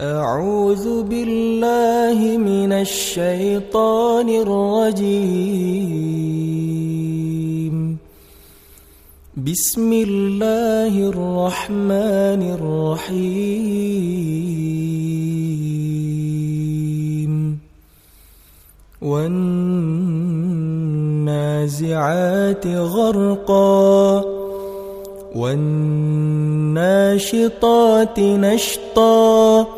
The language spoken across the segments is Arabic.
أعوذ بالله من الشيطان الرجيم. بسم الله الرحمن الرحيم. والنازعات غرقا. والناشطات نشطا.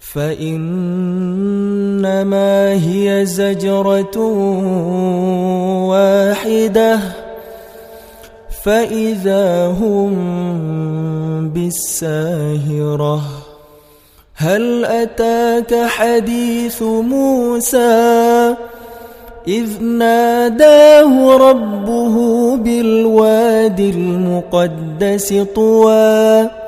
فإنما هي زجرة واحدة. فإذا هم بالساهرة هل أتاك حديث موسى؟ إذ ناداه ربه بالواد المقدس طوى.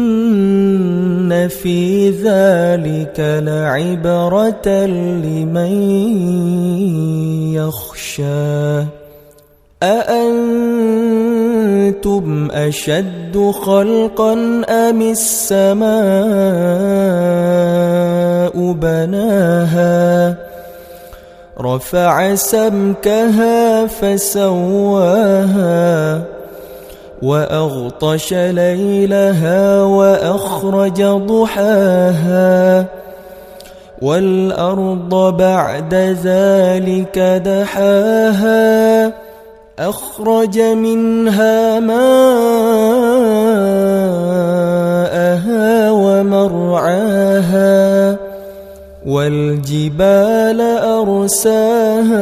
في ذلك لعبرة لمن يخشى أأنتم أشد خلقا أم السماء بناها رفع سمكها فسواها وأغطش ليلها وأخرج ضحاها والأرض بعد ذلك دحاها أخرج منها ماءها ومرعاها والجبال أرساها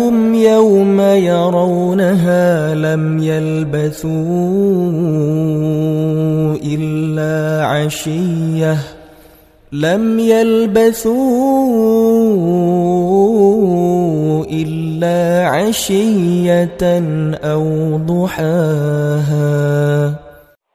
يلبثوا إلا عشية لم يلبثوا إلا عشية أو ضحاها.